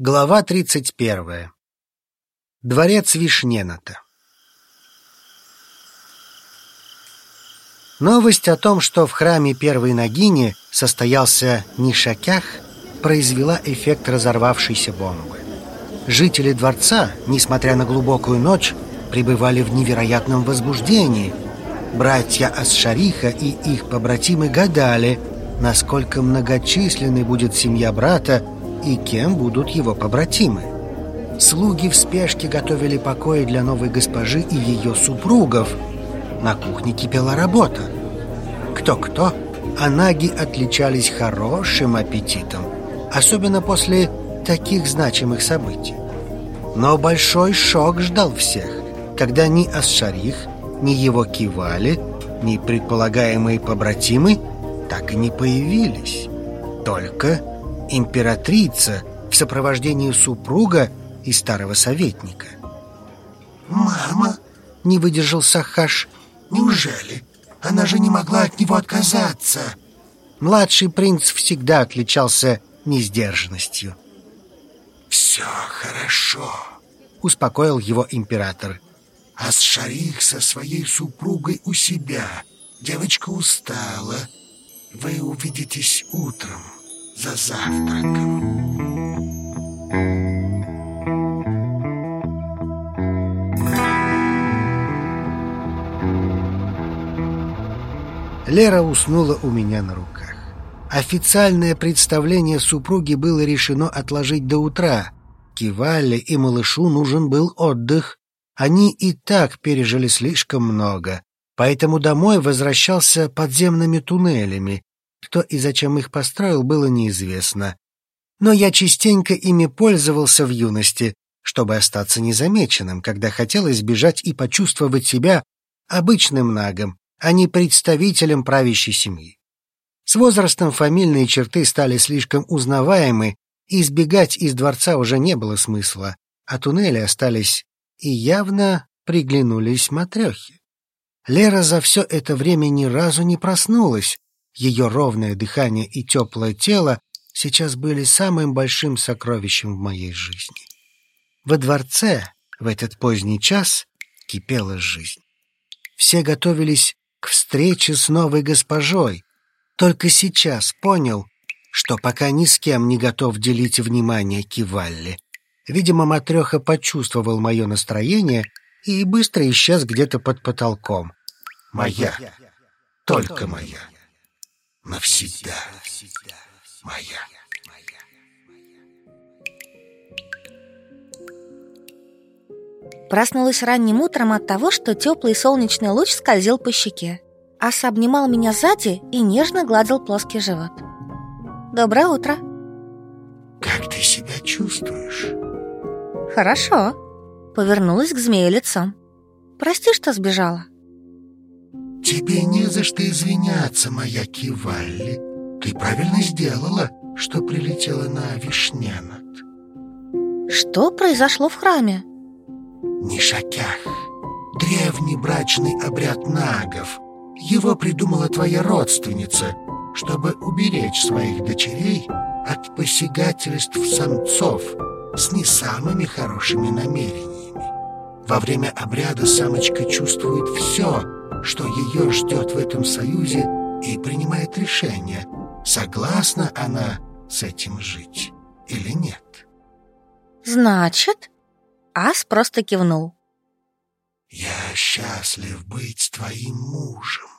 Глава 31. Дворец Вишнената. Новость о том, что в храме Первой Нагини состоялся Нишакях, произвела эффект разорвавшейся бомбы. Жители дворца, несмотря на глубокую ночь, пребывали в невероятном возбуждении. Братья Асшариха и их побратимы гадали, насколько многочисленной будет семья брата и кем будут его побратимы. Слуги в спешке готовили покои для новой госпожи и ее супругов. На кухне кипела работа. Кто-кто, а наги отличались хорошим аппетитом, особенно после таких значимых событий. Но большой шок ждал всех, когда ни Асшарих, ни его кивали, ни предполагаемые побратимы так и не появились. Только императрица в сопровождении супруга и старого советника. «Мама!» — не выдержал Сахаш. «Неужели? Она же не могла от него отказаться!» Младший принц всегда отличался несдержанностью. «Все хорошо», — успокоил его император. «А с Шарих со своей супругой у себя. Девочка устала. Вы увидитесь утром» за завтраком. Лера уснула у меня на руках. Официальное представление супруги было решено отложить до утра. Кивале и малышу нужен был отдых. Они и так пережили слишком много, поэтому домой возвращался подземными туннелями, кто и зачем их построил, было неизвестно. Но я частенько ими пользовался в юности, чтобы остаться незамеченным, когда хотел избежать и почувствовать себя обычным нагом, а не представителем правящей семьи. С возрастом фамильные черты стали слишком узнаваемы, и избегать из дворца уже не было смысла, а туннели остались и явно приглянулись матрехи. Лера за все это время ни разу не проснулась, ее ровное дыхание и теплое тело сейчас были самым большим сокровищем в моей жизни. Во дворце в этот поздний час кипела жизнь. Все готовились к встрече с новой госпожой. Только сейчас понял, что пока ни с кем не готов делить внимание Кивалли. Видимо, Матреха почувствовал мое настроение и быстро исчез где-то под потолком. «Моя, только моя» навсегда моя. Проснулась ранним утром от того, что теплый солнечный луч скользил по щеке. Ас обнимал меня сзади и нежно гладил плоский живот. «Доброе утро!» «Как ты себя чувствуешь?» «Хорошо», — повернулась к змею лицом. «Прости, что сбежала». «Тебе не за что извиняться, моя Кивалли. Ты правильно сделала, что прилетела на Вишнянат». «Что произошло в храме?» Нишакях. Древний брачный обряд нагов. Его придумала твоя родственница, чтобы уберечь своих дочерей от посягательств самцов с не самыми хорошими намерениями. Во время обряда самочка чувствует все, что ее ждет в этом союзе и принимает решение, согласна она с этим жить или нет. «Значит?» Ас просто кивнул. «Я счастлив быть твоим мужем».